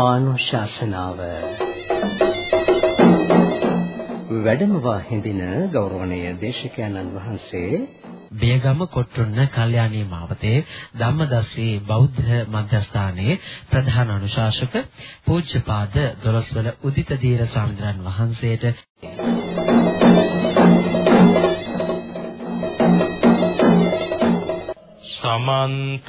ධර්මානුශාසනාව. වැඩමවා හිඳින ගෞරවනීය දේශකයන්න් වහන්සේ බියගම කොට්ටුන්න කල්යාණී මාවතේ ධම්මදස්සී බෞද්ධ මධ්‍යස්ථානයේ ප්‍රධාන අනුශාසක පූජ්‍යපාද දොළොස්වල උදිත දීර සාන්ද්‍රයන් වහන්සේට සමන්ත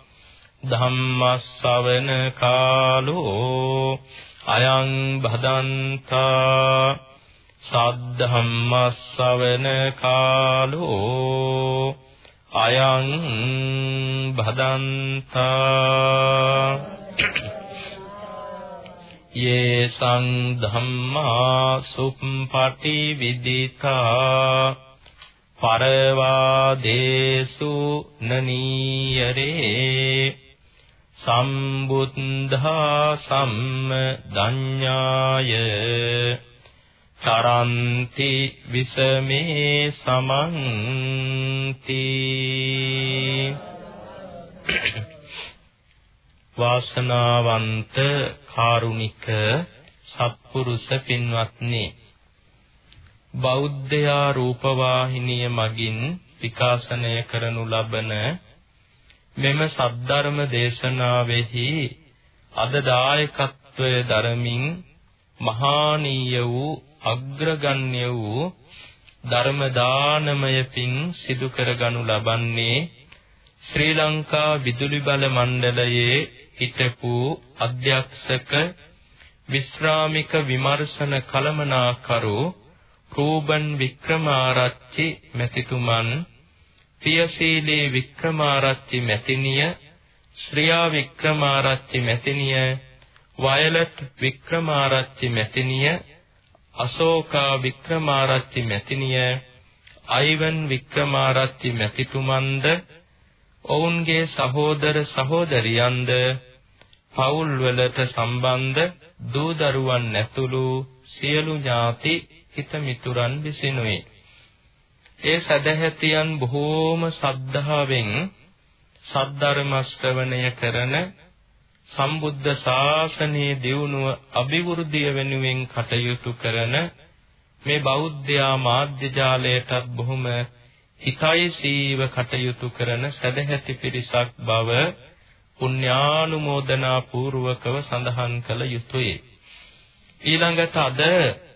ධම්මස්සවන කාලෝ අයං භදන්තා සද්ධම්මස්සවන කාලෝ අයං භදන්තා යේසං ධම්මා සුප්පටි විදිතා පරවාදේසු නනීයරේ සම්බුද්ධා සම්මදඤ්ඤාය තරන්ති විසමේ සමන්ති වාසනාවන්ත කාරුණික සත්පුරුෂ පින්වත්නි බෞද්ධයා රූපවාහිනිය මගින් විකාශනය කරනු ලබන මෙම සද්ධර්ම දේශනාවෙහි අද දායකත්වය දරමින් මහානීය වූ අග්‍රගණ්‍ය වූ ධර්ම දානමය පින් සිදු කරගනු ලබන්නේ ශ්‍රී ලංකා විදුලි බල මණ්ඩලයේ හිටපු අධ්‍යක්ෂක විශ්‍රාමික විමර්ශන කළමනාකරු රූබන් වික්‍රමාරච්චි මැතිතුමන් පියසීලී වික්‍රමාරච්චි මැතිණිය ශ්‍රියා වික්‍රමාරච්චි මැතිණිය වයලට් වික්‍රමාරච්චි මැතිණිය අශෝකා වික්‍රමාරච්චි මැතිණිය අයිවන් වික්‍රමාරච්චි මැතිතුමන්ද ඔවුන්ගේ සහෝදර සහෝදරියන්ද පවුල් වලට සම්බන්ධ දූ දරුවන් ඇතුළු සියලු ඥාති හිත මිතුරන් විසිනුයි. ඒ සදැහැතියන් බොහෝම සද්ධාවෙන් සද්ධර්ම ශ්‍රවණය කරන සම්බුද්ධ ශාසනයේ දියුණුව අභිවෘද්ධිය වෙනුවෙන් කටයුතු කරන මේ බෞද්ධයා මාධ්‍ය ජාලයටත් බොහොම හිතයිසීව කටයුතු කරන සදැහැති පිරිසක් බව පුණ්‍යානුමෝදනා පූර්වකව සඳහන් කළ යුතුය. ඊළඟට අද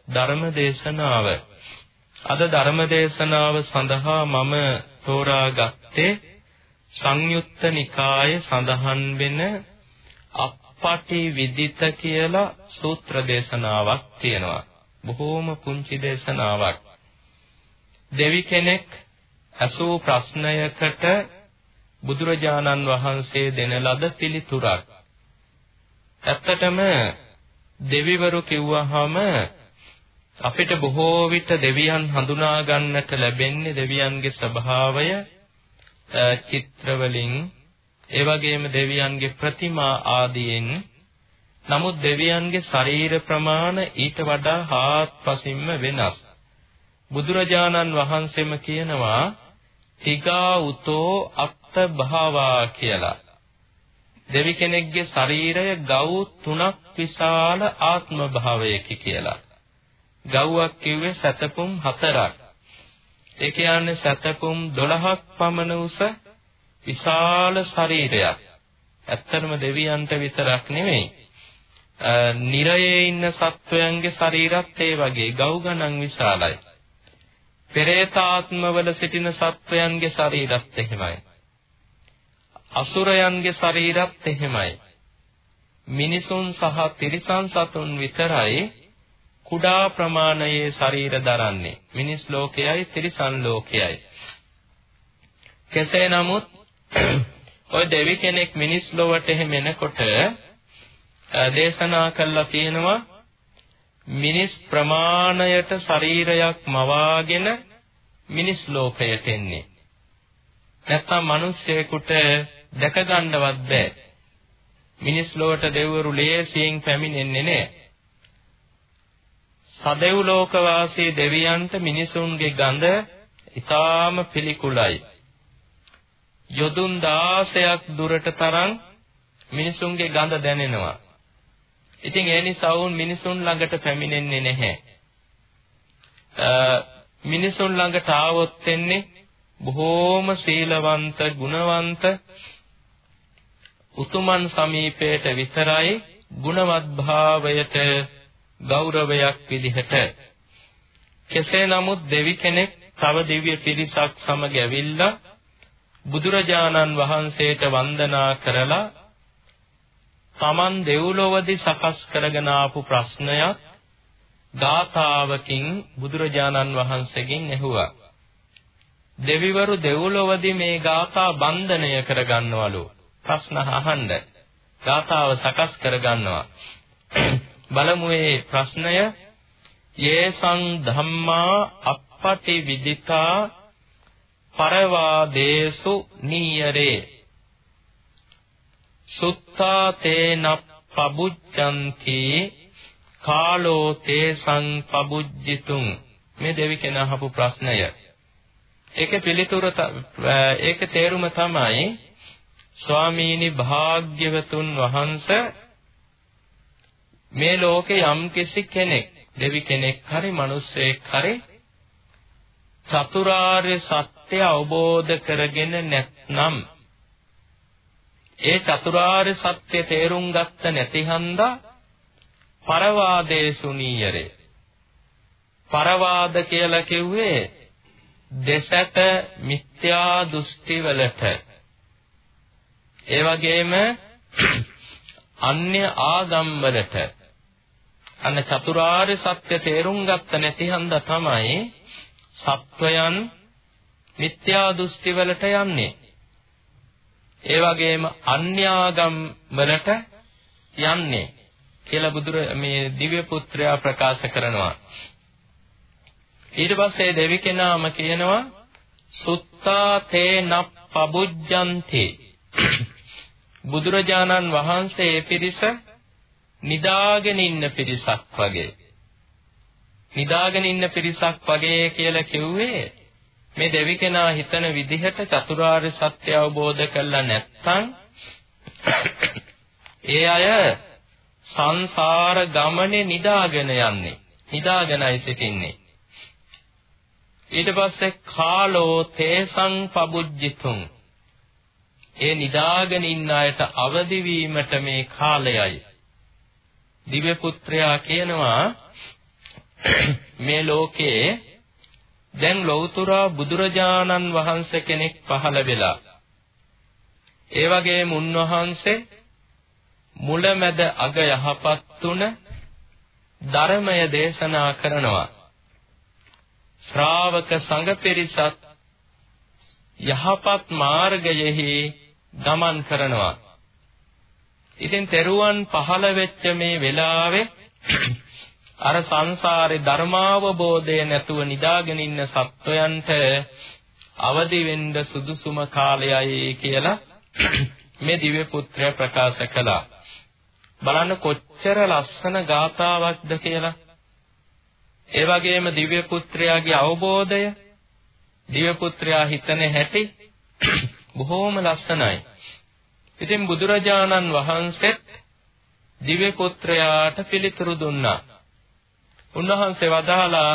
ධර්ම දේශනාව අද ධර්ම දේශනාව සඳහා මම තෝරාගත්තේ සංයුත්ත නිකායේ සඳහන් වෙන අපපටි විදිත කියලා සූත්‍ර දේශනාවක් තියෙනවා. බොහෝම පුංචි දේශනාවක්. දෙවි කෙනෙක් අසූ ප්‍රශ්නයකට බුදුරජාණන් වහන්සේ දෙන ලද පිළිතුරක්. ඇත්තටම දෙවිවරු කිව්වහම අපිට බොහෝ විට දෙවියන් හඳුනා ගන්නට ලැබෙන්නේ දෙවියන්ගේ ස්වභාවය චිත්‍ර වලින් ඒ වගේම දෙවියන්ගේ ප්‍රතිමා ආදියෙන් නමුත් දෙවියන්ගේ ශරීර ප්‍රමාණ ඊට වඩා හාත්පසින්ම වෙනස්. බුදුරජාණන් වහන්සේම කියනවා තිගා උතෝ අත්ත භාවා කියලා. දෙවි කෙනෙක්ගේ ශරීරය ගව් තුනක් විශාල ආත්ම භාවයකි කියලා. ගව්වක් කිව්වේ සතපුම් හතරක්. ඒ කියන්නේ සතපුම් 12ක් පමණ උස විශාල ශරීරයක්. ඇත්තටම දෙවියන්ට විතරක් නෙමෙයි. නිරයේ ඉන්න සත්වයන්ගේ ශරීරත් ඒ වගේ ගව් ගණන් විශාලයි. පෙරේතාත්මවල සිටින සත්වයන්ගේ ශරීරත් එහෙමයි. අසුරයන්ගේ ශරීරත් එහෙමයි. මිනිසුන් සහ තිරිසන් සතුන් විතරයි කුඩා ප්‍රමාණයේ ශරීර දරන්නේ. මිනිස් ලෝකයයි තිරිසන් ලෝකයයි. කෙසේ නමුත් ඔය දෙවි කෙනෙක් මිනිස් ලොවට එහෙම එනකොට දේශනා කළා තියෙනවා මිනිස් ප්‍රමාණයට ශරීරයක් මවාගෙන මිනිස් ලෝකයට එන්නේ. නැත්තම් මිනිස්සෙකුට දැක ගන්නවත් බෑ. මිනිස් ලෝකට දෙවිවරු ලේසියෙන් පැමිණෙන්නේ නැහැ. සදෙව් ලෝක වාසී දෙවියන්ට මිනිසුන්ගේ ගඳ ඊටාම පිළිකුලයි. යොදුන් 16ක් දුරට තරම් මිනිසුන්ගේ ගඳ දැනෙනවා. ඉතින් ඒ නිසා වුන් මිනිසුන් ළඟට පැමිණෙන්නේ නැහැ. මිනිසුන් ළඟට ආවොත් එන්නේ බොහෝම සීලවන්ත, ගුණවන්ත උතුමන් සමීපයට විතරයි ගුණවත් භාවයට ගෞරවයක් විදිහට කෙසේ නමුත් දෙවි කෙනෙක් තව දිව්‍ය පිරිසක් සමග ඇවිල්ලා බුදුරජාණන් වහන්සේට වන්දනා කරලා Taman දෙව්ලොවදී සකස් කරගෙන ආපු ප්‍රශ්නයක් ගාථාවකින් බුදුරජාණන් වහන්සේගෙන් ඇහුවා. දෙවිවරු දෙව්ලොවදී මේ ගාථා බන්ධනය කරගන්නවලු. ප්‍රශ්න අහන්න. ගාථාව සකස් කරගන්නවා. බලමු මේ ප්‍රශ්නය. යේසං ධම්මා අපපටි විදිතා පරවාදේසු නීයරේ. සුත්තා තේන පබුච්ඡන්ති කාලෝ තේසං පබුජ්ජිතුං. මේ දෙවි කෙනා අහපු ප්‍රශ්නය. ඒකේ පිළිතුර ඒකේ තේරුම තමයි ස්වාමීනි භාග්‍යවතුන් වහන්සේ මේ ලෝකේ යම්කිසි කෙනෙක් දෙවි කෙනෙක් හරි මිනිසෙක් හරි චතුරාර්ය සත්‍ය අවබෝධ කරගෙන නැත්නම් ඒ චතුරාර්ය සත්‍ය තේරුම් ගත්ත නැති හන්දා පරවාදේ සුනීයරේ පරවාද කියලා කිව්වේ දෙසට මිත්‍යා දෘෂ්ටි වලට. ඒ වගේම අන්‍ය ආගම් වලට. අන්න චතුරාර්ය සත්‍ය තේරුම් ගත්ත නැති හන්දා තමයි සත්වයන් මිත්‍යා දෘෂ්ටි වලට යන්නේ ඒ වගේම අන්‍යාගම් වලට යන්නේ කියලා බුදුර මේ දිව්‍ය පුත්‍රයා ප්‍රකාශ කරනවා. ඊට පස්සේ දෙවි කෙනාම කියනවා සුත්තා තේන පබුජ්ජන්ති බුදුරජාණන් වහන්සේ පිරිස නිදාගෙන ඉන්න පිරිසක් වගේ. නිදාගෙන ඉන්න පිරිසක් වගේ කියලා කිව්වේ මේ දෙවි කෙනා හිතන විදිහට චතුරාර්ය සත්‍ය අවබෝධ කරලා නැත්නම් ඒ අය සංසාර ගමනේ නිදාගෙන යන්නේ. නිදාගෙනයි සිටින්නේ. ඊට පස්සේ කාලෝ තේසං පබුජ්ජිතුං. ඒ නිදාගෙන ඉන්න අයට අවදි වීමට මේ කාලයයි. දිව්‍ය පුත්‍රයා කියනවා මේ ලෝකේ දැන් ලෞතුරා බුදුරජාණන් වහන්සේ කෙනෙක් පහළ වෙලා. ඒ වගේම උන්වහන්සේ මුලමැද අග යහපත් තුන ධර්මය දේශනා කරනවා. ශ්‍රාවක සංඝ පිරිසත් යහපත් මාර්ගයෙහි ගමන් කරනවා. ඉතින් තෙරුවන් පහළ වෙච්ච මේ වෙලාවේ අර සංසාරේ ධර්මාවබෝධය නැතුව නිදාගෙන ඉන්න සත්වයන්ට අවදි වෙන්න සුදුසුම කාලයයි කියලා මේ දිව්‍ය පුත්‍රය ප්‍රකාශ කළා. බලන්න කොච්චර ලස්සන ගාතාවක්ද කියලා. ඒ වගේම දිව්‍ය පුත්‍රයාගේ අවබෝධය දිව්‍ය පුත්‍රයා හිතන හැටි බොහෝම ලස්සනයි. ඉතින් බුදුරජාණන් වහන්සේත් දිව්‍ය පුත්‍රයාට පිළිතුරු දුන්නා. උන්වහන්සේ වදාලා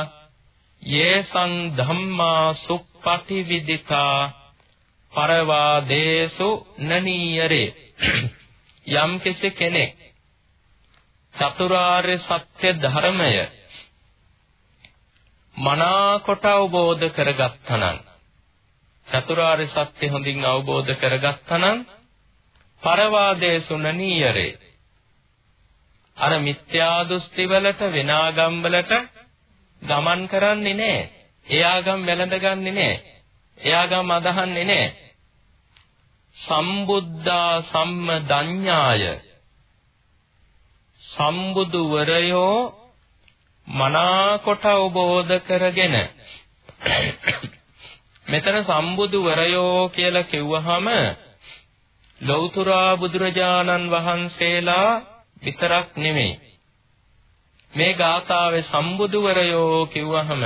යේසං ධම්මා සුප්පටි විදිතා පරවාදේසු නනීයරේ යම් කෙනෙක් චතුරාර්ය සත්‍ය ධර්මය මනාකොට අවබෝධ කරගත්තනම් චතුරාර්ය සත්‍ය හොඳින් අවබෝධ කරගත්තනම් පරවාදේසු නනීයරේ අර මිත්‍යා දෘෂ්ටි වලට වෙනාගම් වලට ගමන් කරන්නේ නැහැ. එයාගම් වැළඳගන්නේ නැහැ. එයාගම් අදහන්නේ නැහැ. සම්බුද්ධා සම්මදඤ්ඤාය සම්බුදුවරයෝ මනාකොට අවබෝධ කරගෙන මෙතන සම්බුදුවරයෝ කියලා කිව්වහම ලෞතර බුදුරජාණන් වහන්සේලා විතරක් නෙමෙයි. මේ ගාථාවේ සම්බුදුවරයෝ කිව්වහම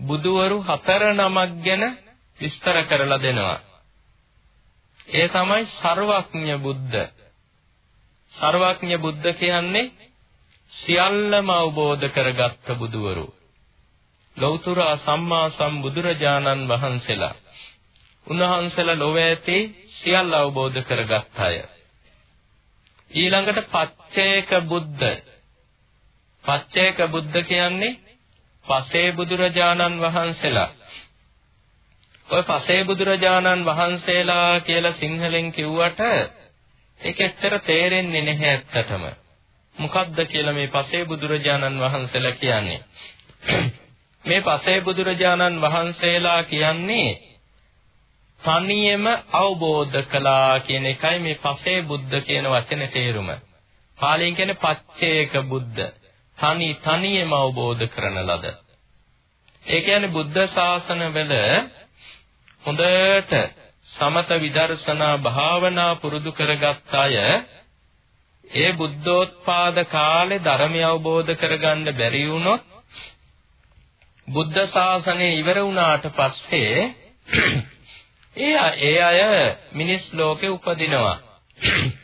බුදුවරු හතර නමක් ගැන විස්තර කරලා දෙනවා. ඒ තමයි ਸਰවඥ බුද්ධ. ਸਰවඥ බුද්ධ කියන්නේ සියල්ලම අවබෝධ කරගත් බුදුවරු. ලෞතර සම්මා සම්බුදුරජාණන් වහන්සේලා. උන්වහන්සේලා ලොව ඇති සියල්ල අවබෝධ කරගත් අය. ඊළඟට පච්චේක බුද්ධ. පච්චේක බුද්ධ කියන්නේ පසේ බුදුරජාණන් වහන්සේලා. ඔය පසේ බුදුරජාණන් වහන්සේලා කියලා සිංහලෙන් කිව්වට ඒක ඇත්තට තේරෙන්නේ නැහැ ඇත්තටම. මොකක්ද කියලා මේ පසේ බුදුරජාණන් වහන්සේලා කියන්නේ? මේ පසේ බුදුරජාණන් වහන්සේලා කියන්නේ තනියම අවබෝධ කළා කියන එකයි මේ පසේ බුද්ධ කියන වචනේ තේරුම. පාලියෙන් කියන්නේ පච්චේක බුද්ධ. තනි තනියම අවබෝධ කරන ලද. ඒ කියන්නේ බුද්ධ ශාසනවල හොඳට සමත විදර්ශනා භාවනා පුරුදු කරගත් අය ඒ බුද්ධෝත්පාද කාලේ ධර්මය අවබෝධ කරගන්න බැරි වුණොත් බුද්ධ ශාසනය ඉවර වුණාට පස්සේ ඒ ඒ අය මිනිස් ලෝකේ උපදිනවා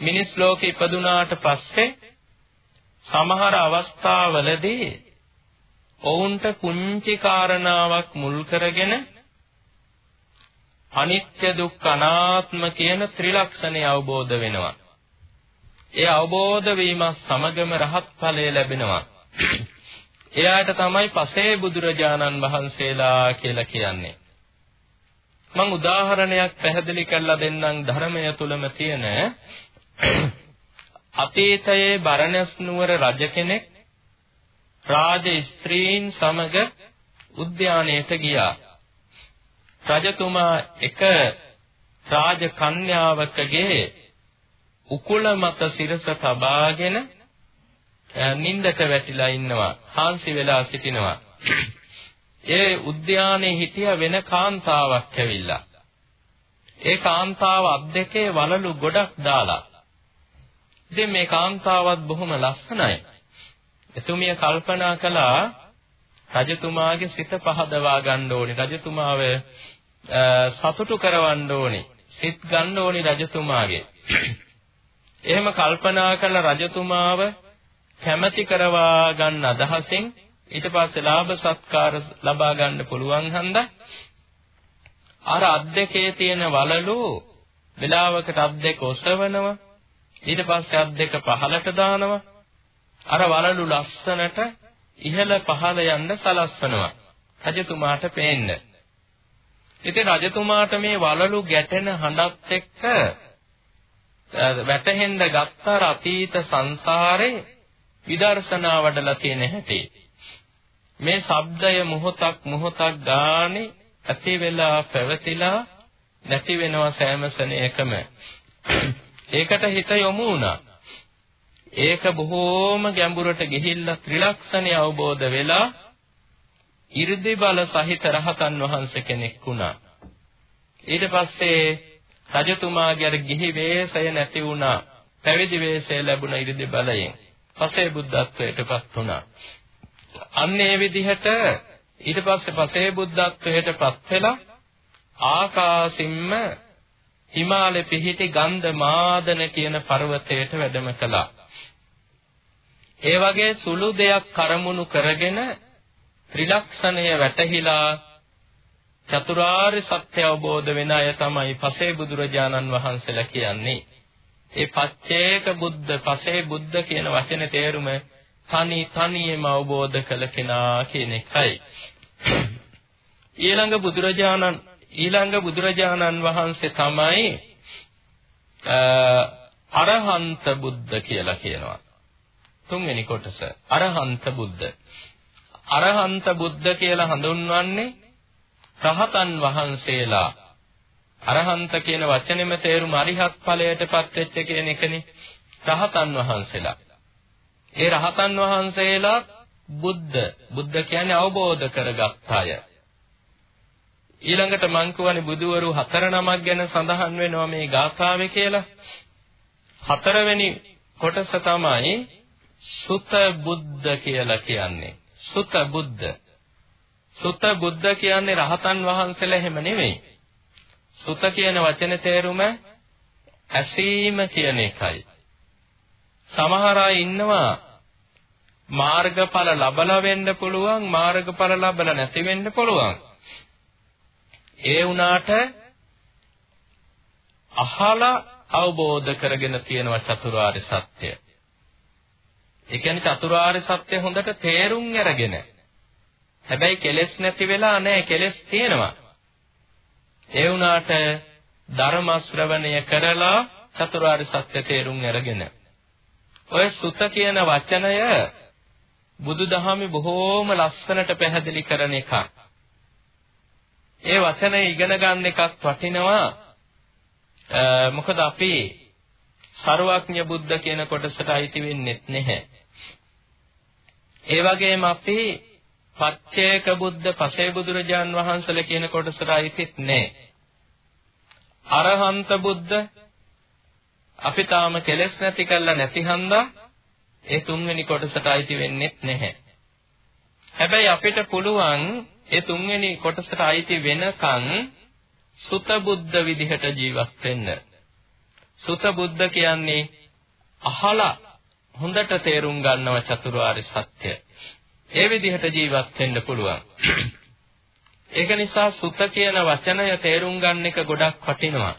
මිනිස් ලෝකේ ඉපදුනාට පස්සේ සමහර අවස්ථාවලදී ඔවුන්ට කුංචි කාරණාවක් මුල් කරගෙන අනිත්‍ය දුක්ඛ අනාත්ම කියන ත්‍රිලක්ෂණය අවබෝධ වෙනවා. ඒ අවබෝධ වීම සමගම රහත් ඵලය ලැබෙනවා. එයාට තමයි පසේ බුදුරජාණන් වහන්සේලා කියලා කියන්නේ. මම උදාහරණයක් පැහැදිලි කරලා දෙන්නම් ධර්මය තුලම තියෙන අතීතයේ බරණැස් නුවර රජ කෙනෙක් රාජ ස්ත්‍රීන් සමග උද්‍යානයට ගියා. රජතුමා එක රාජ කන්‍යාවකගේ උකුල මත සිරස තබාගෙන නින්දට වැටිලා ඉන්නවා. හාන්සි වෙලා සිටිනවා. ඒ උද්‍යානයේ හිටිය වෙන කාන්තාවක් ඇවිල්ලා. ඒ කාන්තාව අත් දෙකේ වලලු ගොඩක් දාලා. ඉතින් මේ කාන්තාවත් බොහොම ලස්සනයි. එතුමිය කල්පනා කළා රජතුමාගේ සිත පහදවා ගන්න ඕනේ. රජතුමාව සතුටු කරවන්න ඕනේ. සිත් ගන්න ඕනේ රජතුමාගේ. එහෙම කල්පනා කළ රජතුමාව කැමැති කරවා ගන්න අදහසින් ඊට පස්සේ ලාභ සත්කාර ලබා ගන්න පුළුවන් හන්දා? අර අත් දෙකේ තියෙන වලලු වෙලාවකට අත් දෙක ඔසවනවා ඊට පස්සේ අත් දෙක පහලට දානවා. අර වලලු ලස්සනට ඉහළ පහළ යන්න සලස්වනවා රජතුමාට පේන්න. ඉතින් රජතුමාට මේ වලලු ගැටෙන හඬත් එක්ක වැටහෙන්න ගත්ත අතීත සංසාරේ විදර්ශනා වඩලා තියෙන හැටි. මේ ශබ්දය මොහොතක් මොහොතක් ගානේ ඇති වෙලා පැවතිලා නැති වෙනවා සෑම සෙනෙකම. ඒකට හිත යොමු වුණා. ඒක බොහෝම ගැඹුරට ගිහිල්ලා ත්‍රිලක්ෂණය අවබෝධ වෙලා 이르දි බල සහිත රහතන් වහන්සේ කෙනෙක් වුණා. ඊට පස්සේ රජතුමාගේ අර ගිහි වෙස්ය නැති වුණා. පැවිදි වෙස්ය ලැබුණ 이르දි බලයෙන්. පසේ බුද්ධත්වයටපත් වුණා. අන්න ඒ විදිහට ඊට පස්සේ පසේ බුද්ධත්වයටපත් වෙලා ආකාශින්ම හිමාලය පිහිටි ගන්ධ මාදන කියන පර්වතයට වැඩම කළා. ඒ වගේ සුළු දෙයක් කරමුණු කරගෙන ත්‍රිලක්ෂණය වැටහිලා චතුරාර්ය සත්‍ය අවබෝධ වෙන අය තමයි පසේ බුදුරජාණන් වහන්සේලා කියන්නේ. ඒ පච්චේක බුද්ධ පසේ බුද්ධ කියන වචනේ තේරුම තනි තනියම අවබෝධ කළ කෙනා කියන එකයි. ඊළඟ බුදුරජාණන් ඊළඟ බුදුරජාණන් වහන්සේ තමයි අරහන්ත බුද්ධ කියලා කියනවා. තුන්වෙනි කොටස අරහන්ත බුද්ධ. අරහන්ත බුද්ධ කියලා හඳුන්වන්නේ රහතන් වහන්සේලා අරහන්ත කියන වචනේම තේරුම අරිහත් ඵලයටපත් වෙච්ච කියන එකනේ. රහතන් වහන්සේලා. ඒ රහතන් වහන්සේලා බුද්ධ බුද්ධ කියන්නේ අවබෝධ කරගත් අය. ඊළඟට මං කියවනේ බුදුවරු හතර නමක් ගැන සඳහන් වෙනවා මේ ගාථාවේ කියලා. හතරවෙනි කොටස තමයි සුත බුද්ධ කියලා කියන්නේ. සුත බුද්ධ. සුත බුද්ධ කියන්නේ රහතන් වහන්සේලා එහෙම නෙවෙයි. සුත කියන වචනේ තේරුම ඇසීම කියන එකයි. සමහර අය ඉන්නවා මාර්ගඵල ලබලා වෙන්න පුළුවන් මාර්ගඵල ලබලා නැති වෙන්න පුළුවන්. ඒ වුණාට අහලා අවබෝධ කරගෙන තියෙනවා චතුරාර්ය සත්‍ය. ඒ කියන්නේ චතුරාර්ය සත්‍ය හොඳට තේරුම් අරගෙන. හැබැයි කෙලෙස් නැති වෙලා නැහැ කෙලෙස් තියෙනවා. ඒ වුණාට ධර්ම ශ්‍රවණය කරලා චතුරාර්ය සත්‍ය තේරුම් අරගෙන. ඔය සුත කියන වචනය බුදුදහමේ බොහෝම ලස්සනට පැහැදිලි කරන එකක්. ඒ වචනේ ඉගෙන ගන්න එකක් වටිනවා. මොකද අපි ਸਰවඥ බුද්ධ කියන කොටසට අයිති වෙන්නේ නැහැ. ඒ වගේම අපි පච්චේක බුද්ධ පසේ බුදුරජාන් වහන්සේලා කියන කොටසට අයිතිත් නැහැ. අරහන්ත බුද්ධ අපි තාම කෙලෙස් නැති කරලා නැති හන්දා ඒ තුන්වෙනි කොටසට අයිති වෙන්නේ නැහැ. හැබැයි අපිට පුළුවන් ඒ තුන්වෙනි කොටසට අයිති වෙනකන් සුත බුද්ධ විදිහට ජීවත් වෙන්න. සුත බුද්ධ කියන්නේ අහලා හොඳට තේරුම් ගන්නව චතුරාර්ය සත්‍ය. ඒ විදිහට ජීවත් වෙන්න පුළුවන්. ඒක නිසා සුත කියන වචනය තේරුම් ගන්න එක ගොඩක් වටිනවා.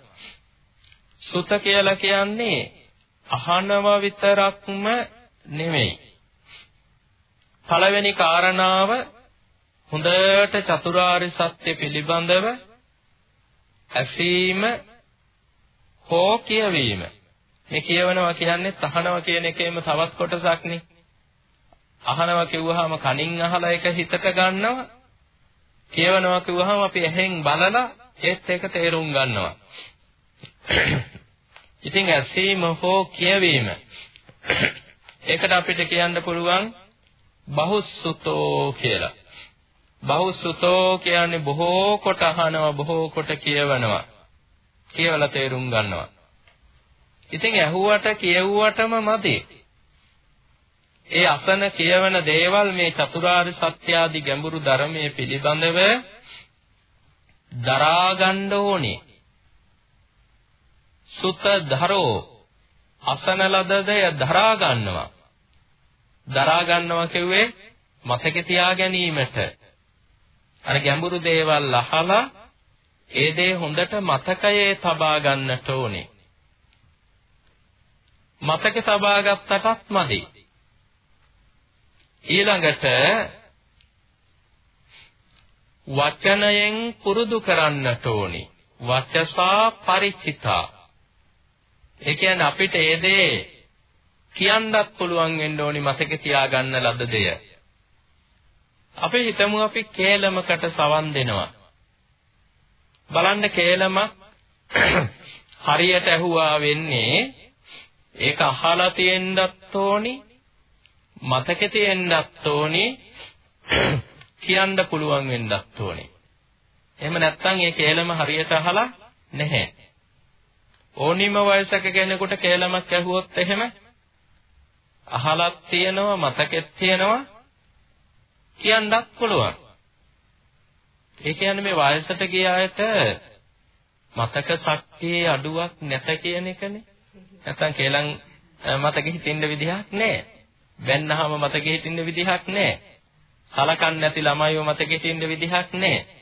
සුත කියලා කියන්නේ අහනව විතරක්ම නෙමෙයි. පළවෙනි කාරණාව හොඳට චතුරාර්ය සත්‍ය පිළිබඳව ඇසීම හෝ කියවීම. මේ කියවනවා කියන්නේ තහනවා කියන එකේම තවත් කොටසක් නේ. අහනවා කිව්වහම කනින් අහලා ඒක හිතට ගන්නවා. කියවනවා කිව්වහම අපි ඇහෙන් බලලා ඒත් ඒක තේරුම් ගන්නවා. ඉතින් ඇසීම හෝ කියවීම ඒකට අපිට කියන්න පුළුවන් බහුසුතෝ කියලා. බහුසුතෝ කියන්නේ බොහෝ කොට අහනවා බොහෝ කොට කියවනවා. කියවලා තේරුම් ගන්නවා. ඉතින් ඇහුවට කියවුවටම මදි. ඒ අසන කියවන දේවල් මේ චතුරාර්ය සත්‍ය ආදී ගැඹුරු ධර්මයේ පිළිබඳව දරා ගන්න ඕනේ. සුත ධරෝ අසන ලද දය දරා ගන්නවා. දරා ගන්නවා කියුවේ මතක තියා ගැනීමට. අර ගැඹුරු දේවල් අහලා ඒ දේ හොඳට මතකයේ තබා ගන්නට ඕනේ. මතක තබා ගත්තටත් මදි. ඊළඟට වචනයෙන් පුරුදු කරන්නට ඕනි. වචසා ಪರಿචිතා. ඒ කියන්නේ අපිට ඒ දේ කියන්නත් පුළුවන් වෙන්න ඕනි මතක තියාගන්න ලද දෙය. අපි හිතමු අපි කේලමකට සවන් දෙනවා. බලන්න කේලම හරියට ඇහුවා වෙන්නේ ඒක අහලා තියෙන්නත් ඕනි මතකේ තියෙන්නත් ඕනි කියන්න පුළුවන් වෙන්නත් ඕනි. එහෙම නැත්නම් ඒ කේලම හරියට අහලා නැහැ. ඕනිම වයසක කෙනෙකුට කේලමක් ඇහුවොත් එහෙම අහලක් තියෙනවා මතකෙත් තියෙනවා කියන්නත් පුළුවන්. ඒ කියන්නේ මේ වයසට ගිය අයට මතක ශක්තියේ අඩුවක් නැත කියන එකනේ. නැත්තම් කේලම් මතකෙ හිටින්න විදිහක් නැහැ. බැන්නහම මතකෙ හිටින්න විදිහක් නැහැ. සලකන්නේ නැති ළමයිව මතකෙ හිටින්න විදිහක් නැහැ.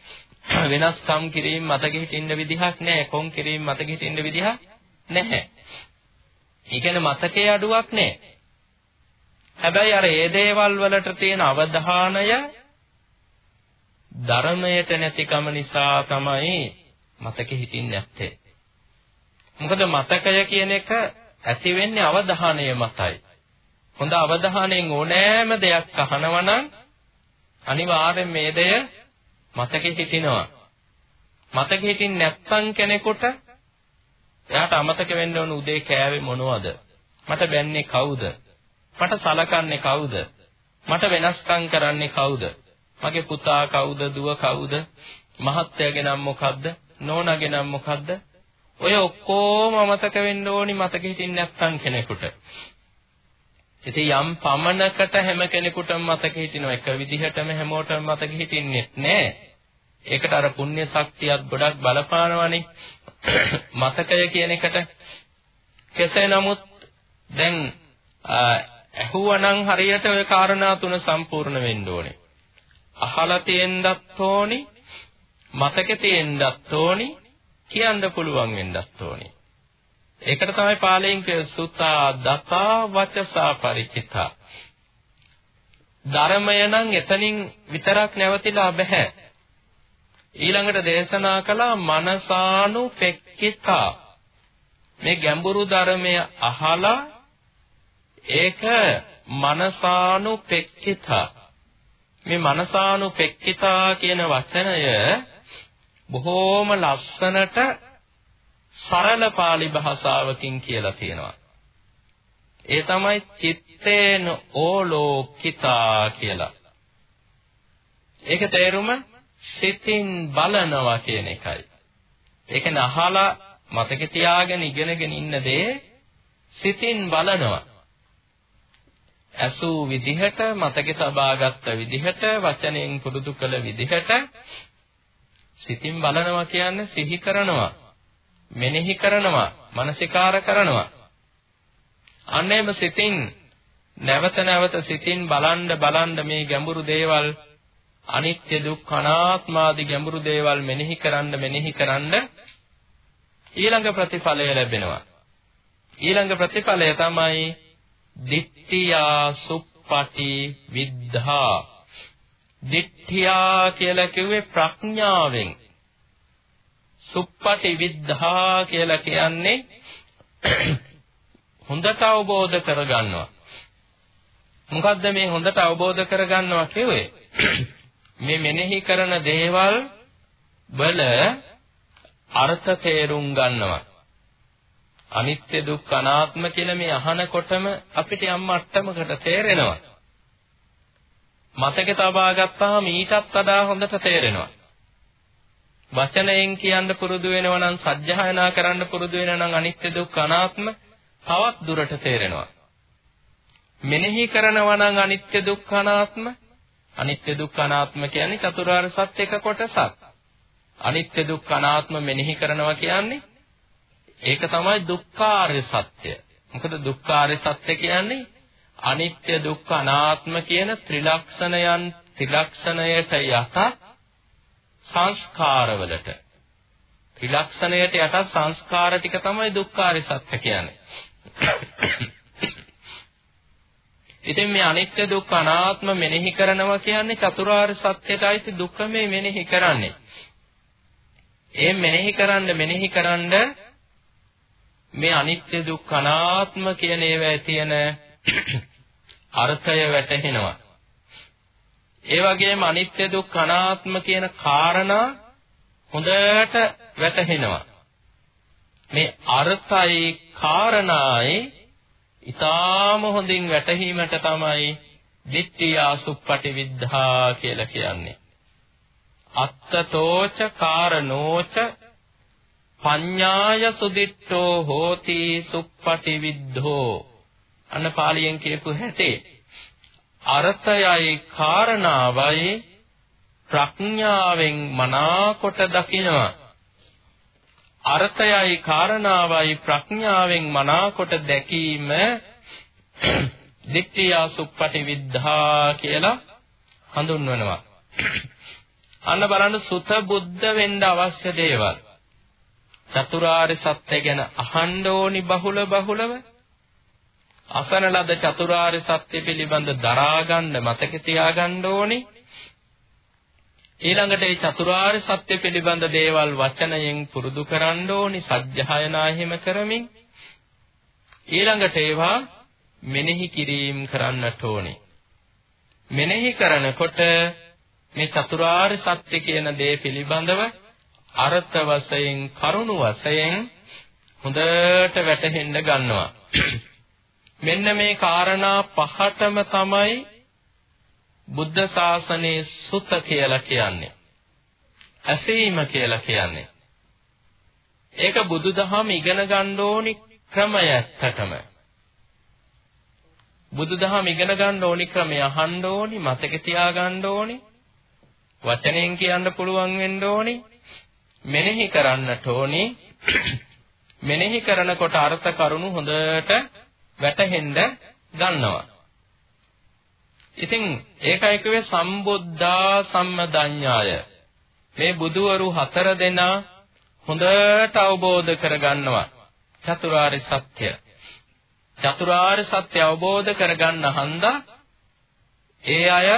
වෙනස්කම් කිරීම මතකෙ හිටින්න විදිහක් නැහැ. කොන් කිරීම මතකෙ හිටින්න විදිහක් නැහැ. ඒ කියන්නේ මතකයේ අඩුවක් නැහැ. හැබැයි අර ඒ දේවල් වලට තියෙන අවධානය ධර්මයට නැතිකම නිසා තමයි මතකෙ හිටින්නේ නැත්තේ. මොකද මතකය කියන එක ඇති වෙන්නේ අවධානය මතයි. හොඳ අවධානයෙන් ඕනෑම දෙයක් අහනවා නම් අනිවාර්යෙන් මේ දෙය මතකෙ හිටිනවා. මතකෙ හිටින් නැත්නම් කෙනෙකුට එයාට අමතක වෙන්න ඕන උදේ කෑවේ මොනවද? මට බැන්නේ කවුද? මට සලකන්නේ කවුද? මට වෙනස්කම් කරන්නේ කවුද? මගේ පුතා කවුද? දුව කවුද? මහත්තයාගේ නම මොකද්ද? නෝනාගේ නම මොකද්ද? ඔය ඔක්කොම මතක වෙන්න ඕනි මතක හිටින්නේ නැත්නම් කෙනෙකුට. ඉතින් යම් පමණකට හැම කෙනෙකුටම මතක හිටිනවා එක විදිහටම හැමෝටම මතක හිටින්නේ නැහැ. ඒකට අර පුණ්‍ය ශක්තියක් ගොඩක් බලපානවනේ. මතකය කියන එකට කෙසේ නමුත් දැන් ඇහුවනම් හරියට ওই කාරණා තුන සම්පූර්ණ වෙන්න ඕනේ. අහලා තියෙන්නත් ඕනි, මතකේ තියෙන්නත් ඕනි, කියන්න පුළුවන් වෙන්නත් ඕනි. ඒකට තමයි පාලයෙන් කිය සුතා දතා වචසා පරිචිතා. ධර්මය නම් එතනින් විතරක් නැවතිලා බෑ. ඊළඟට දේශනා කළා මනසානුපෙක්කිතා. මේ ගැඹුරු ධර්මය අහලා ඒක මනසානුපෙක්කිතා. මේ මනසානුපෙක්කිතා කියන වචනය බොහෝම ලස්සනට සරල pāli භාෂාවකින් කියලා තියෙනවා. ඒ තමයි චිත්තේන ඕලෝකිතා කියලා. ඒක තේරුම සිතින් බලනවා කියන එකයි. ඒක නහලා මතක තියාගෙන ඉගෙනගෙන ඉන්න දේ සිතින් බලනවා. ඇසූ විදිහට මතකේ තබාගත්ත විදිහට වචනයෙන් පුරුදු කළ විදිහට සිතින් බලනවා කියන්නේ සිහි කරනවා මෙනෙහි කරනවා මනසිකාර කරනවා අන්නේම සිතින් නැවත නැවත සිතින් බලන්න බලන්න මේ ගැඹුරු දේවල් අනිත්‍ය දුක්ඛ අනාත්ම ආදී ගැඹුරු දේවල් මෙනෙහි කරන්න මෙනෙහි කරන්න ඊළඟ ප්‍රතිඵලය ලැබෙනවා. ඊළඟ ප්‍රතිඵලය තමයි දිට්ඨියා සුප්පටි විද්ධා දිට්ඨියා කියලා කිව්වේ ප්‍රඥාවෙන්. සුප්පටි විද්ධා කියලා කියන්නේ හොඳට අවබෝධ කරගන්නවා. මොකද්ද මේ හොඳට අවබෝධ කරගන්නවා කියුවේ මේ මෙනෙහි කරන දේවල් වල අර්ථ තේරුම් ගන්නවා අනිත්‍ය දුක්ඛ අනාත්ම කියලා මේ අහනකොටම අපිට යම් මට්ටමකට තේරෙනවා. මතක තබා ගත්තාම ඊටත් වඩා හොඳට තේරෙනවා. වචනයෙන් කියන්න පුරුදු වෙනවා නම් සත්‍යයනා කරන්න පුරුදු වෙනවා නම් අනිත්‍ය දුක්ඛ අනාත්ම තවත් දුරට තේරෙනවා. මෙනෙහි කරනවා නම් අනිත්‍ය දුක්ඛ අනාත්ම අනිත්‍ය දුක්ඛ අනාත්ම කියන්නේ චතුරාර්ය සත්‍ය එක කොටසක්. අනිත්‍ය දුක්ඛ අනාත්ම මෙනෙහි කරනවා කියන්නේ ඒක තමයි දුක්ඛාර්ය සත්‍ය. මොකද දුක්ඛාර්ය සත්‍ය කියන්නේ අනිත්‍ය දුක්ඛ අනාත්ම කියන ත්‍රිලක්ෂණයන් ත්‍රිලක්ෂණයට යට සංස්කාරවලට ත්‍රිලක්ෂණයට යට සංස්කාර ටික තමයි දුක්ඛාර්ය සත්‍ය කියන්නේ. ඉතින් මේ අනිත්‍ය දුක්ඛ අනාත්ම මෙනෙහි කරනවා කියන්නේ චතුරාර්ය සත්‍යයටයි දුක්ඛ මේ මෙනෙහි කරන්නේ. ඒ මෙනෙහි කරන්න මෙනෙහි කරන්න මේ අනිත්‍ය දුක්ඛ අනාත්ම කියන ඒවායේ තියෙන අර්ථය වැටහෙනවා. ඒ වගේම අනිත්‍ය දුක්ඛ අනාත්ම කියන කාරණා හොඳට වැටහෙනවා. මේ අර්ථයි කාරණායි ඊටාම හොඳින් වැටහීමට තමයි දිට්ඨියා සුප්පටි විද්ධා කියලා කියන්නේ. අත්තතෝච කාරණෝච පඤ්ඤාය සුදිට්ඨෝ හෝති සුප්පටි විද්ධෝ අන්න පාලියෙන් කියපු හැටේ. අර්ථයයි කාරණාවයි ප්‍රඥාවෙන් මනාකොට දකිනවා. අර්ථයයි කාරණාවයි ප්‍රඥාවෙන් මනාකොට දැකීම දික්ඛියා සුප්පටි විද්ධා කියලා හඳුන්වනවා. අන්න බලන්න සුත බුද්ධ වෙන්න අවශ්‍ය දේවල්. චතුරාර්ය සත්‍ය ගැන අහන්න ඕනි බහුල බහුලව. අසන ලද චතුරාර්ය සත්‍ය පිළිබඳ දරා ගන්න මතක තියාගන්න ඕනි. ඊළඟට මේ චතුරාර්ය සත්‍ය පිළිබඳ දේවල් වචනයෙන් පුරුදු කරන්න ඕනි සත්‍යයනා හිම කරමින්. ඊළඟට ඒවා මෙනෙහි කිරීම කරන්නට ඕනි. මෙනෙහි කරනකොට මේ චතුරාර්ය සත්‍ය කියන දේ පිළිබඳව අර්ථ වශයෙන් කරුණු වශයෙන් හොඳට වැටහෙන්න ගන්නවා. මෙන්න මේ කාරණා පහටම තමයි බුද්ධ ශාසනයේ සුත කියලා කියන්නේ. ඇසීම කියලා කියන්නේ. ඒක බුදුදහම ඉගෙන ගන්න ඕනි ක්‍රමය ඇත්තටම. බුදුදහම ඉගෙන ගන්න ඕනි ක්‍රමය අහන්න ඕනි, මතක තියාගන්න ඕනි. වචනෙන් කියන්න පුළුවන් වෙන්න ඕනි. මෙනෙහි කරන්නට ඕනි. මෙනෙහි කරනකොට අර්ථ කරුණු හොඳට වැටහෙන්න ගන්නවා. ඉතින් ඒකයි කිව්වේ සම්බුද්ධා සම්මදඤ්ඤාය. මේ බුදුවරු හතර දෙනා හොඳට අවබෝධ කරගන්නවා චතුරාර්ය සත්‍ය. චතුරාර්ය සත්‍ය අවබෝධ කරගන්න හන්දා ඒ අය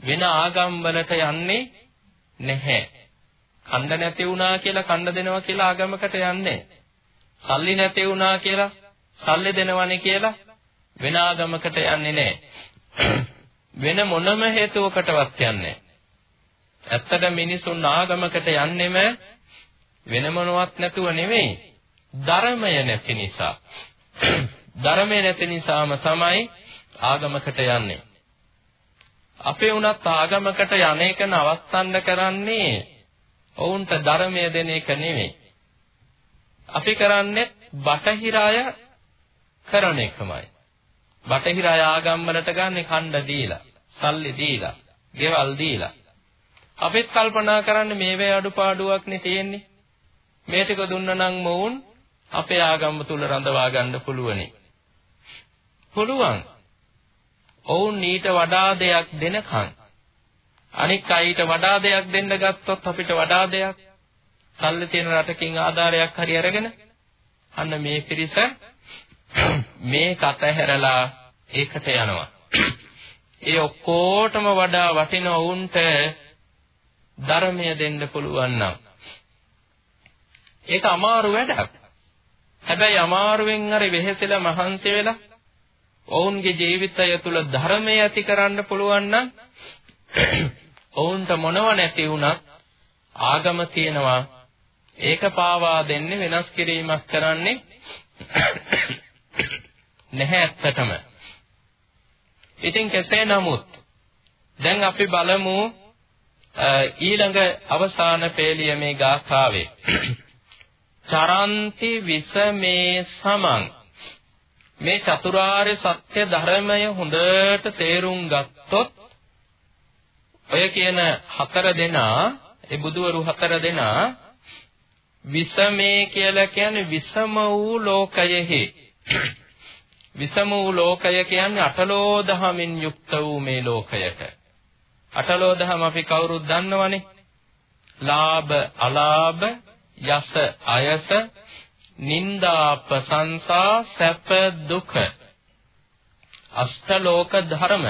වෙන ආගම් වලට යන්නේ නැහැ. කණ්ඩ නැති වුණා කියලා කණ්ඩ දෙනවා කියලා ආගමකට යන්නේ. සල්ලි නැති වුණා කියලා සල්ලි දෙනවනේ කියලා වෙන ආගමකට යන්නේ නැහැ. වෙන මොනම හේතුවකටවත් යන්නේ ඇත්තට මිනිසුන් ආගමකට යන්නෙම වෙන මොනවත් නැතුව නෙවෙයි ධර්මය නැති නිසා. ධර්මය නැති නිසාම තමයි ආගමකට යන්නේ. අපේ උනත් ආගමකට යන්නේක නවත්තන්න කරන්නේ ඔවුන්ට ධර්මය දෙන එක නෙවෙයි අපි කරන්නේ බටහිර අය කරන එකමයි. බටහිර අය ආගම් වලට ගන්න කණ්ඩ දීලා, සල්ලි දීලා, ගෙවල් දීලා. අපිත් කල්පනා කරන්නේ මේවේ අඩුපාඩුවක් නේ තියෙන්නේ. මේ ටික දුන්නා නම් මොවුන් අපේ ආගම තුල රඳවා ගන්න පුළුවනි. පුළුවන්. ඔවුන් ඊට වඩා දෙයක් දෙනකන් අනික් අයට වඩා දෙයක් දෙන්න ගත්තොත් අපිට වඩා දෙයක් සල්ලි තියෙන රටකින් ආධාරයක් හරි අරගෙන අන්න මේ පිරිස මේක අතහැරලා ඒකට යනවා. ඒ ඔක්කොටම වඩා වටින උන්ට ධර්මය දෙන්න පුළුවන් නම් ඒක අමාරු වැඩක්. හැබැයි අමාරුවෙන් හරි වෙහෙසෙලා මහන්සි වෙලා ඔවුන්ගේ ජීවිතය තුළ ධර්මය ඇති කරන්න පුළුවන් නම් ඔවුන්ට මොනව නැති වුණත් ආගම තියෙනවා ඒක පාවා දෙන්නේ වෙනස් කිරීමක් කරන්නේ නැහැ ඇත්තටම. ඉතින් කෙසේ නමුත් දැන් අපි බලමු ඊළඟ අවසාන පේළිය මේ ගාථාවේ. චරන්ති විසමේ සමං මේ චතුරාර්ය සත්‍ය ධර්මය හොඳට තේරුම් ගත්තොත් ඔය කියන හතර දෙනා ඒ බුදවරු හතර දෙනා විසමේ කියලා කියන්නේ විසම වූ ලෝකයෙහි විසම වූ ලෝකය කියන්නේ අටලෝ දහමින් යුක්ත වූ මේ ලෝකයට. අටලෝ දහම අපි කවුරුත් දන්නවනේ. ලාභ අලාභ යස අයස නිന്ദා ප්‍රශංසා සැප දුක අෂ්ටලෝක ධර්ම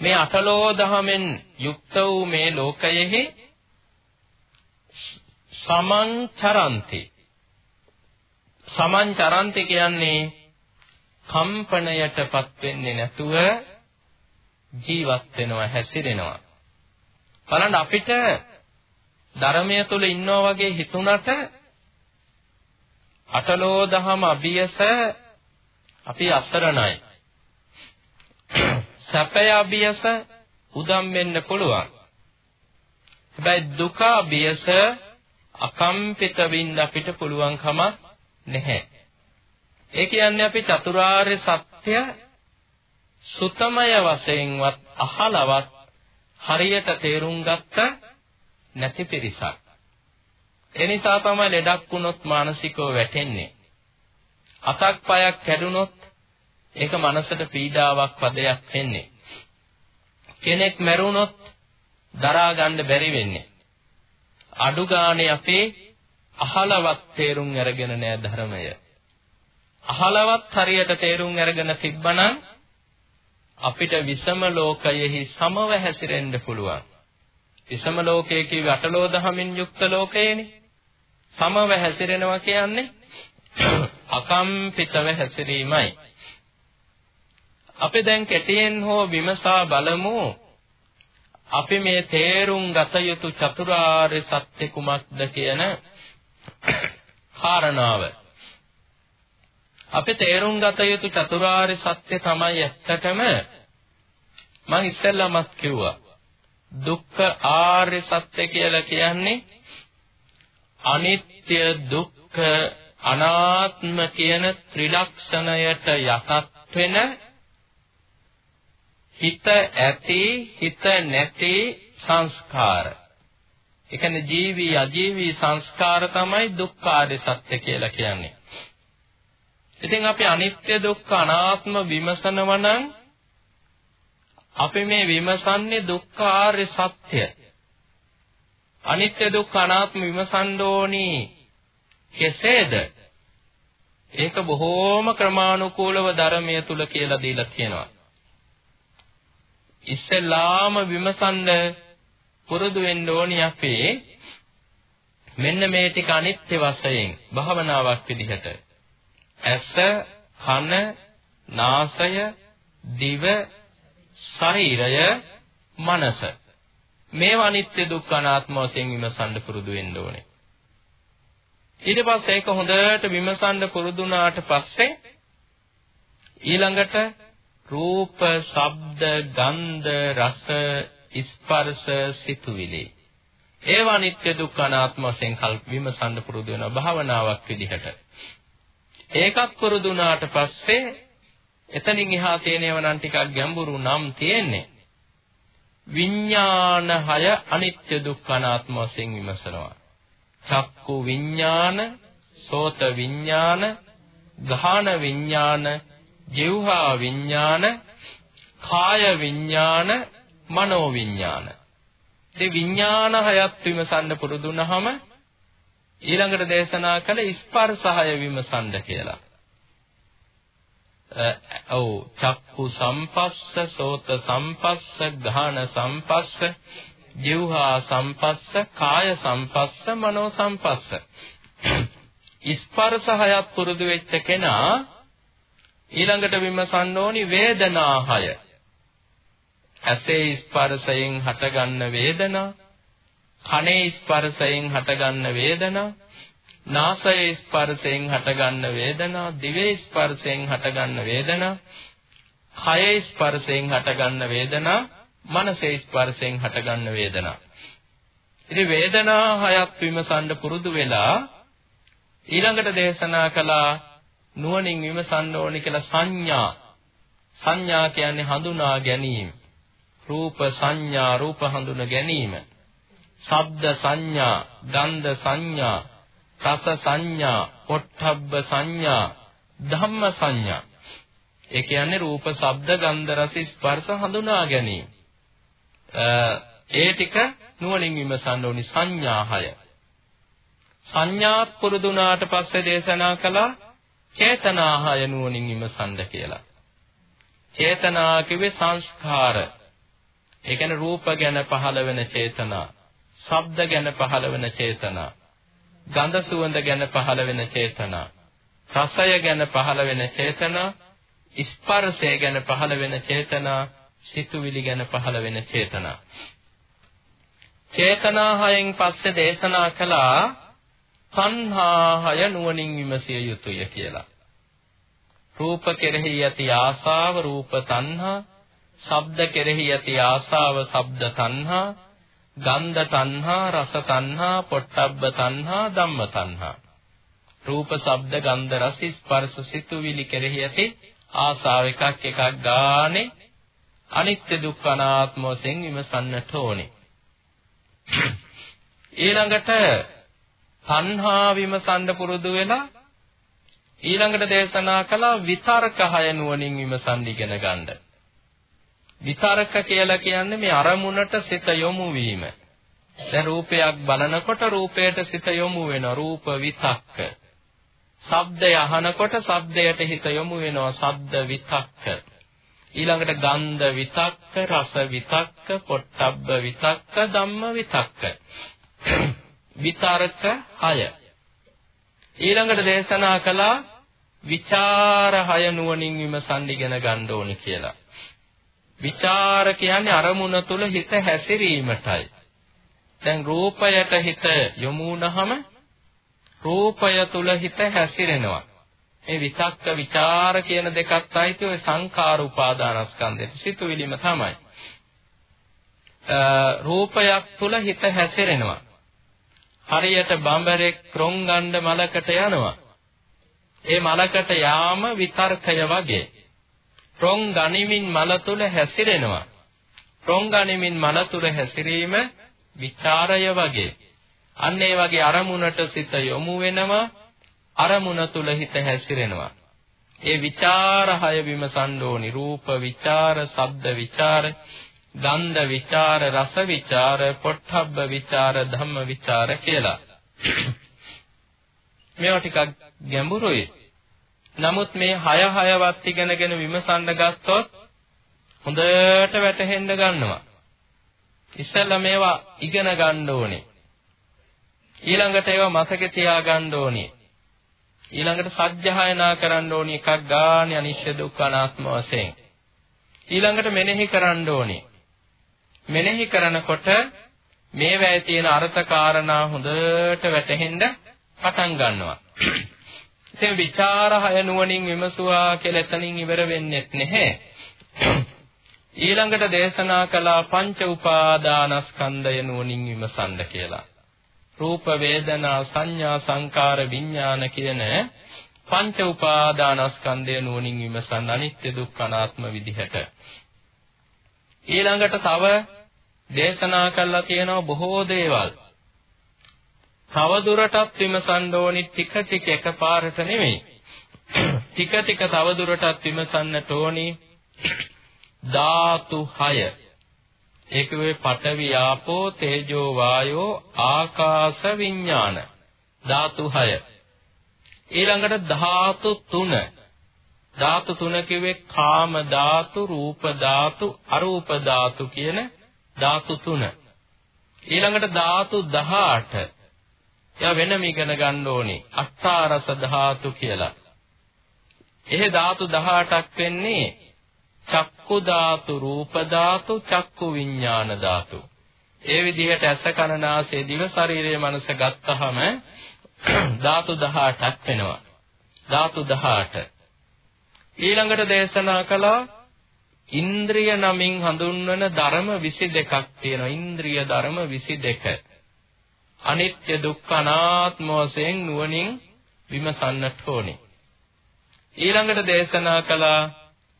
මේ අටලෝ දහමෙන් යුක්ත වූ මේ ලෝකයෙහි සමං චරන්ති සමං චරන්ති කියන්නේ කම්පණයටපත් වෙන්නේ නැතුව ජීවත් වෙනවා හැසිරෙනවා. බලන්න අපිට ධර්මය තුල ඉන්නවා වගේ හිතුණට අටලෝ දහම අභියස අපි අසරණයි. සැපය අභියස උදම් වෙන්න පුළුවන්. හැබැයි දුක අභියස අකම්පිත වෙන්න අපිට පුළුවන් කමක් නැහැ. ඒ කියන්නේ අපි චතුරාර්ය සත්‍ය සුතමය වශයෙන්වත් අහලවත් හරියට තේරුම් ගත්ත නැති පිරිසක්. ඒ නිසා තමයි ලෙඩක් වුණොත් මානසිකව වැටෙන්නේ. අතක් පයක් කැඩුනොත් ඒක මනසට පීඩාවක් පදයක් වෙන්නේ. කෙනෙක් මැරුණොත් දරා ගන්න බැරි වෙන්නේ. අඩු ගානේ අපේ අහලවත් තේරුම් අරගෙන නෑ ධර්මය. අහලවත් හරියට තේරුම් අරගෙන තිබ්බනම් අපිට විසම ලෝකයෙහි සමව හැසිරෙන්න පුළුවන්. විසම ලෝකයේ කිව්ව අටලෝ දහමින් යුක්ත ලෝකයේනේ. සමව හැසිරෙනවා කියන්නේ අකම්පිතව හැසිරීමයි. අපි දැන් කෙටියෙන් හෝ විමසා බලමු අපි මේ තේරුම් ගත යුතු චතුරාර්ය සත්‍ය කුමක්ද කියන කාරණාව. අපි තේරුම් ගත යුතු චතුරාර්ය සත්‍ය තමයි ඇත්තටම මම ඉස්සෙල්ලාමත් කිව්වා. දුක්ඛ ආර්ය සත්‍ය කියලා කියන්නේ අනිත්‍ය දුක්ඛ අනාත්ම කියන ත්‍රිලක්ෂණයට යටත් වෙන හිත ඇති හිත නැති සංස්කාර. ඒ කියන්නේ ජීවි අජීවි සංස්කාර තමයි දුක්ඛාරය සත්‍ය කියලා කියන්නේ. ඉතින් අපි අනිත්‍ය දුක්ඛ අනාත්ම විමසනවා නම් අපි මේ විමසන්නේ දුක්ඛාර්ය සත්‍ය. අනිත්‍ය දුක්ඛ අනාත්ම විමසන්න ඕනි කෙසේද? ඒක බොහෝම ක්‍රමානුකූලව ධර්මයේ තුල කියලා දීලා තියෙනවා. ඉස්සෙල්ලාම විමසන්න පුරුදු වෙන්න ඕනි අපි මෙන්න මේ ටික අනිත්‍ය වශයෙන් භාවනාවක් විදිහට ඇස කන නාසය දිව ශරීරය මනස මේවා අනිත්‍ය දුක්ඛ අනාත්ම වශයෙන් විමසන්න පුරුදු වෙන්න ඕනේ ඊට පස්සේ ඒක හොඳට විමසන්න පුරුදු වුණාට පස්සේ ඊළඟට රූප, ශබ්ද, ගන්ධ, රස, ස්පර්ශ, සිතුවිලි. ඒවා නිත්‍ය දුක්ඛ අනාත්ම වශයෙන් කල්ප විමසන්න පුරුදු වෙන භාවනාවක් විදිහට. ඒකත් පුරුදු වුණාට පස්සේ එතනින් එහා තියෙනව නම් ටිකක් ගැඹුරු නම් තියෙන්නේ. විඥාන හය අනිත්‍ය දුක්ඛ අනාත්ම වශයෙන් විමසනවා. චක්කු විඥාන, සෝත විඥාන, ගාහන විඥාන, ජීවහා විඥාන, කාය විඥාන, මනෝ විඥාන. මේ විඥාන හයත් විමසන්න පුරුදු වුණාම ඊළඟට දේශනා කළ ස්පර්ශය විමසන්න කියලා. ඔව් චක්කු සම්පස්ස, සෝත සම්පස්ස, ගාහන සම්පස්ස, ජීවහා සම්පස්ස, කාය සම්පස්ස, මනෝ සම්පස්ස. ස්පර්ශ හයත් පුරුදු වෙච්ච කෙනා ඊළඟට විමසන්න ඕනි වේදනාහය. ඇසේ ස්පර්ශයෙන් හටගන්න වේදනා, කනේ ස්පර්ශයෙන් හටගන්න වේදනා, නාසයේ ස්පර්ශයෙන් හටගන්න වේදනා, දිවේ ස්පර්ශයෙන් හටගන්න වේදනා, කයේ ස්පර්ශයෙන් හටගන්න වේදනා, මනසේ ස්පර්ශයෙන් හටගන්න වේදනා. ඉතින් වේදනා හයක් විමසන්න පුරුදු වෙලා ඊළඟට දේශනා කළා නුවණින් විමසන්න ඕනේ කියලා සංඥා. සංඥා කියන්නේ හඳුනා ගැනීම. රූප සංඥා රූප හඳුන ගැනීම. ශබ්ද සංඥා ගන්ධ සංඥා රස සංඥා පොට්ටබ්බ සංඥා ධම්ම සංඥා ඒ කියන්නේ රූප ශබ්ද ගන්ධ රස ස්පර්ශ හඳුනා ගැනීම ඒ ටික නුවණින් විමසන්න ඕනි සංඥාහය සංඥාත් පුරුදුනාට පස්සේ දේශනා කළා චේතනාහය නුවණින් විමසන්න කියලා. චේතනා කිව්වේ සංස්කාර. ඒ කියන්නේ රූප ගැන පහළ වෙන චේතනා, ශබ්ද ගැන පහළ වෙන චේතනා, ගන්ධ සුවඳ ගැන පහළ වෙන චේතනා, රසය ගැන පහළ වෙන චේතනා, ස්පර්ශය ගැන පහළ වෙන චේතනා, සිතුවිලි ගැන පහළ වෙන චේතනා. චේතනා හයෙන් පස්සේ දේශනා කළා තණ්හාය නුවණින් විමසිය යුතුය කියලා. රූප කෙරෙහි ඇති ආසාව රූප තණ්හා, ශබ්ද කෙරෙහි ඇති ආසාව ශබ්ද තණ්හා, ගන්ධ තණ්හා, රස තණ්හා, පොට්ටබ්බ තණ්හා, ධම්ම තණ්හා. රූප, ශබ්ද, ගන්ධ, රස, ස්පර්ශ, සිතුවිලි කෙරෙහි ඇති ආසාව එකක් එකක් ගානේ අනිත්‍ය දුක්ඛ අනාත්ම වශයෙන් විමසන්නට ඕනේ. ඊළඟට තණ්හා විමසන්න පුරුදු වෙලා ඊළඟට දේශනා කළා විතර්ක හය නුවණින් විමසන් ඉගෙන ගන්න. විතර්ක කියලා කියන්නේ මේ අරමුණට සිත යොමු වීම. දැන් රූපයක් බලනකොට රූපයට සිත යොමු වෙනවා රූප විතක්ක. ශබ්දය අහනකොට ශබ්දයට හිත යොමු වෙනවා ශබ්ද විතක්ක. ඊළඟට ගන්ධ විතක්ක, රස විතක්ක, පොට්ටබ්බ විතක්ක, ධම්ම විතක්ක. විතරක 6. ඊළඟට දේශනා කළා විචාර 6 නුවණින් විමසන් ඉගෙන ගන්න ඕනි කියලා. විචාර කියන්නේ අරමුණ තුල හිත හැසිරීමටයි. දැන් රූපයට හිත යොමු වුණාම රූපය තුල හිත හැසිරෙනවා. මේ විතක්ක ਵਿਚාර කියන දෙකත් අයිති ඔය සංඛාර උපාදානස්කන්ධයට සිතුවිලිම තමයි. රූපයක් තුල හිත හැසිරෙනවා. හරියට බඹරෙක් ක්‍රොංගණ්ඩ මලකට යනවා. ඒ මලකට යාම විතර්කය වගේ. ක්‍රොං ගනිමින් මල තුල හැසිරෙනවා. ක්‍රොං ගනිමින් මල තුල හැසිරීම විචාරය වගේ. අන්න ඒ වගේ අරමුණට සිත යොමු වෙනවා. අරමුණ තුල හිත හැසිරෙනවා. ඒ විචාර හය විමසන්න ඕනි. රූප විචාර, ශබ්ද විචාර, ගන්ධ විචාර, රස විචාර, පොට්ටබ්බ විචාර, ධම්ම විචාර කියලා. මේවා ටිකක් ගැඹුරුයි. නමුත් මේ හය හයවත් ඉගෙනගෙන විමසන්න ගත්තොත් හොඳට වැටහෙන්න ගන්නවා. ඉස්සෙල්ලා මේවා ඉගෙන ගන්න ඕනේ. ඊළඟට ඒවා මතකේ තියාගන්න ඕනේ. ඊළඟට සත්‍යයනා කරන්න ඕනේ එකක් ගානේ අනිශ්චය දුක්ඛ අනාත්ම වශයෙන්. ඊළඟට මෙනෙහි කරන්න ඕනේ. මෙනෙහි කරනකොට මේවැය තියෙන අර්ථ කාරණා හොඳට වැටහෙන්න පටන් ගන්නවා. ඉතින් ਵਿਚාර හය නුවණින් විමසුවා කියලා එතනින් ඉවර වෙන්නේ නැහැ. ඊළඟට දේශනා කළා පංච උපාදානස්කන්ධය නුවණින් විමසන්න කියලා. රූප වේදනා සංඥා සංකාර විඥාන කියන පංච උපාදානස්කන්ධය නුවණින් විමසන්න අනිත්‍ය දුක්ඛ අනාත්ම විදිහට. ඊළඟට තව දේශනා කළා තියෙනවා බොහෝ දේවල්. තව දුරටත් විමසන්න ඕනි ටික ටික එකපාරට නෙමෙයි. ටික ටික තව දුරටත් විමසන්නට ඕනි ධාතු 6. ඒක වේ පඨවි ආපෝ තේජෝ වායෝ ආකාශ විඥාන. ධාතු 6. ඊළඟට ධාතු 3. ධාතු 3 කිව්වේ කාම ධාතු, රූප ධාතු, අරූප ධාතු කියන ධාතු 3. ඊළඟට ධාතු 18. එයා වෙනම ඉගෙන ගන්න ඕනේ. අට්ඨාරස ධාතු කියලා. එහෙ ධාතු 18ක් වෙන්නේ චක්කු ධාතු, රූප ධාතු, චක්කු විඥාන ධාතු. ඒ විදිහට ඇස කන නාසය දිව ශරීරයේ මනස ගත්තහම ධාතු 18ක් වෙනවා. ධාතු 18. ඊළඟට දේශනා කළා ඉන්ද්‍රිය නමින් හඳුන්වන ධර්ම 22ක් තියෙනවා. ඉන්ද්‍රිය ධර්ම 22. අනිත්‍ය දුක්ඛ අනාත්ම වශයෙන් නුවණින් විමසන්නට ඕනේ. ඊළඟට දේශනා කළා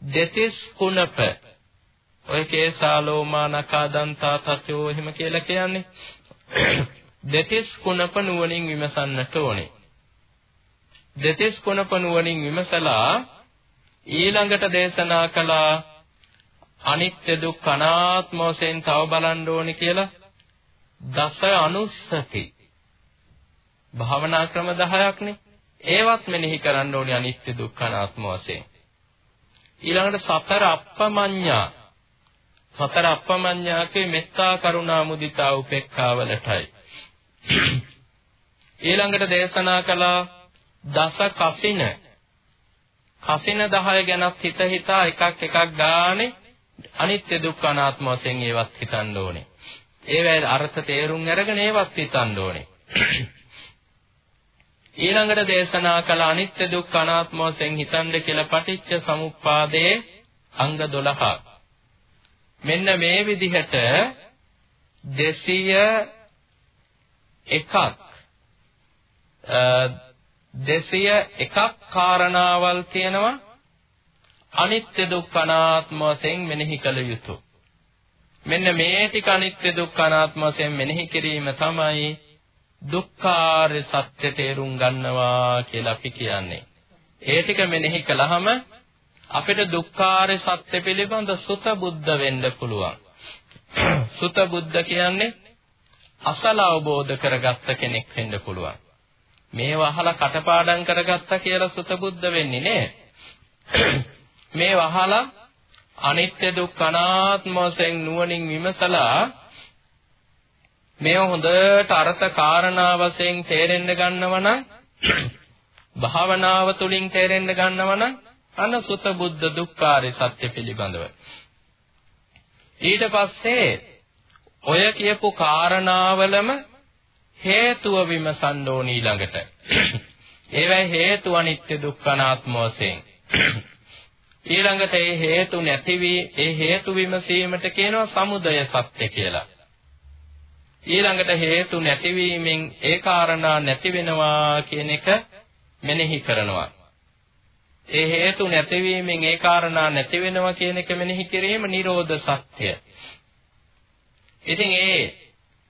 දෙතිස් කුණප ඔය කේසාලෝමා නකාදන්තා තචෝ එහෙම කියලා කියන්නේ දෙතිස් කුණප නුවණින් විමසන්නට ඕනේ. දෙතිස් කුණප නුවණින් විමසලා ඊළඟට දේශනා කළා අනිත්‍ය දුක්ඛ අනාත්ම වශයෙන් තව බලන්න ඕනේ කියලා දස අනුස්සති. භාවනා ක්‍රම 10ක්නේ ඒවත් මෙනෙහි කරන්න ඕනේ අනිත්‍ය දුක්ඛ අනාත්ම වශයෙන්. ඊළඟට සතර අප්පමඤ්ඤා. සතර අප්පමඤ්ඤාකේ මෙත්තා කරුණා මුදිතා උපේක්ඛා වලටයි ඊළඟට දේශනා කළා දස කසින. කසින 10 ගැනත් හිත හිතා එකක් එකක් ගානේ අනිත්‍ය දුක්ඛ අනාත්ම වශයෙන් ඒවත් හිතන්න ඕනේ. ඒවැයි අර්ථ තේරුම් අරගෙන ඒවත් හිතන්න ඕනේ. ඊළඟට දේශනා කළ අනිත්‍ය දුක්ඛ අනාත්ම වශයෙන් හිතන්න කියලා පටිච්ච සමුප්පාදයේ අංග 12. මෙන්න මේ විදිහට 201ක් 201ක් කාරණාවල් තියෙනවා අනිත්‍ය දුක්ඛ අනාත්ම වශයෙන් මෙනෙහි කළ යුතුය. මෙන්න මේ ටික අනිත්‍ය දුක්ඛ අනාත්ම වශයෙන් මෙනෙහි කිරීම තමයි දුක්ඛාර්ය සත්‍ය තේරුම් ගන්නවා කියලා අපි කියන්නේ. ඒ ටික මෙනෙහි කළාම අපිට දුක්ඛාර්ය සත්‍ය පිළිබඳ සුත බුද්ධ වෙන්න පුළුවන්. සුත බුද්ධ කියන්නේ අසල අවබෝධ කරගත්ත කෙනෙක් වෙන්න පුළුවන්. මේව අහලා කටපාඩම් කරගත්තා කියලා සුත බුද්ධ වෙන්නේ නෑ. මේව අහලා අනිත්‍ය දුක්ඛ අනාත්ම වශයෙන් නුවණින් විමසලා මේ හොඳට අර්ථ කාරණා වශයෙන් තේරෙන්න ගන්නවනම් භාවනාව තුළින් තේරෙන්න ගන්නවනම් අන සුත බුද්ධ දුක්ඛාරය සත්‍ය පිළිබඳව ඊට පස්සේ ඔය කියපු කාරණාවලම හේතුව විමසන්න ඕන ඊළඟට ඒවැ හේතු අනිත්‍ය දුක්ඛ අනාත්ම වශයෙන්. ඊළඟට ඒ හේතු නැති වී ඒ හේතු විමසීමට කියනවා සමුදය සත්‍ය කියලා. ඊළඟට හේතු නැතිවීමෙන් ඒ කාරණා නැති වෙනවා කියන එක මෙනෙහි කරනවා. ඒ හේතු නැතිවීමෙන් ඒ කාරණා නැති වෙනවා කියන එක මෙනෙහි කිරීම නිරෝධ සත්‍ය. ඉතින් ඒ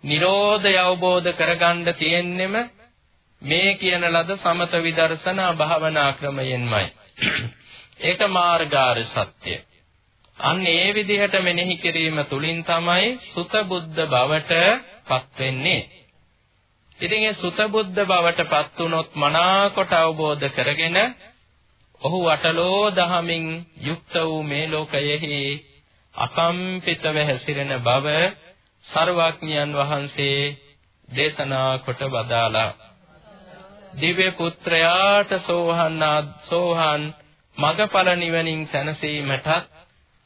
නිරෝධය අවබෝධ කරගන්න තියෙන්නෙම මේ කියන ලද සමත විදර්ශනා භාවනා ක්‍රමයෙන්මයි. ඒක මාර්ගාර සත්‍ය. අන්න ඒ විදිහට මෙනෙහි කිරීම තුලින් තමයි සුත බුද්ධ බවට පත් වෙන්නේ. ඉතින් ඒ සුත බුද්ධ බවට පත් වුනොත් මනාකොට අවබෝධ කරගෙන ඔහු වටලෝ දහමින් යුක්ත වූ මේ ලෝකයෙහි අකම්පිතව හැසිරෙන බව සර්වඥයන් වහන්සේ දේශනා කොට වදාලා දිව්‍ය පුත්‍රයාට සෝහන් සෝහන් මගඵල නිවනින් සැනසීමටත්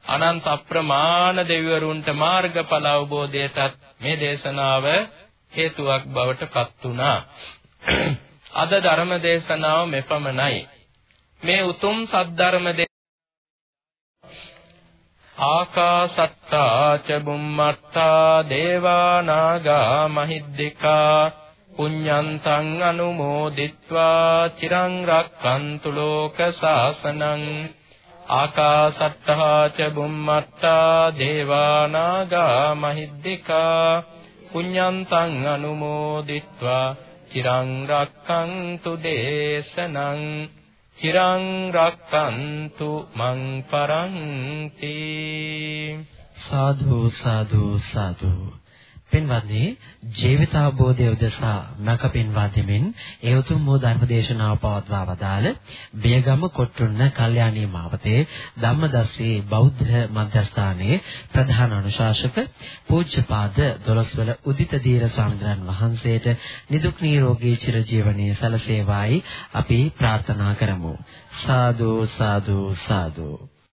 අනන්ත අප්‍රමාණ දෙවිවරුන්ට මාර්ගඵල අවබෝධයටත් මේ දේශනාව හේතුවක් බවට පත් වුණා. අද ධර්ම දේශනාව මෙපමණයි. මේ උතුම් සද්ධර්ම ආකාසට්ටා ච බුම්මට්ටා දේවා නාග මහිද්దికා පුඤ්ඤන්තං අනුමෝදිත්වා චිරං රක්칸තු ලෝක සාසනං ආකාසට්ඨා ච බුම්මට්ඨා දේවානාගා මහිද්దికා පුඤ්ඤන්තං අනුමෝදිත්වා චිරං රක්칸තු දේශනං චිරං රක්칸තු මං පරන්ති සාධු සාධු සාධු. පින්වත්නි ජීවිතාවබෝධය උදෙසා මක පින්වා දෙමින් ඒ උතුම් වූ ධර්මදේශනාව පවත්වා වදාළ බියගම කොට්ටුන්න කල්යාණී මාවතේ ධම්මදස්සී බෞද්ධ මධ්‍යස්ථානයේ ප්‍රධාන අනුශාසක පූජ්‍යපාද දොළොස්වල උදිත දීර ස්වාමීන් වහන්සේට නිදුක් නිරෝගී චිරජීවනයේ සලසේවායි අපි ප්‍රාර්ථනා කරමු. සාදු සාදු සාදු.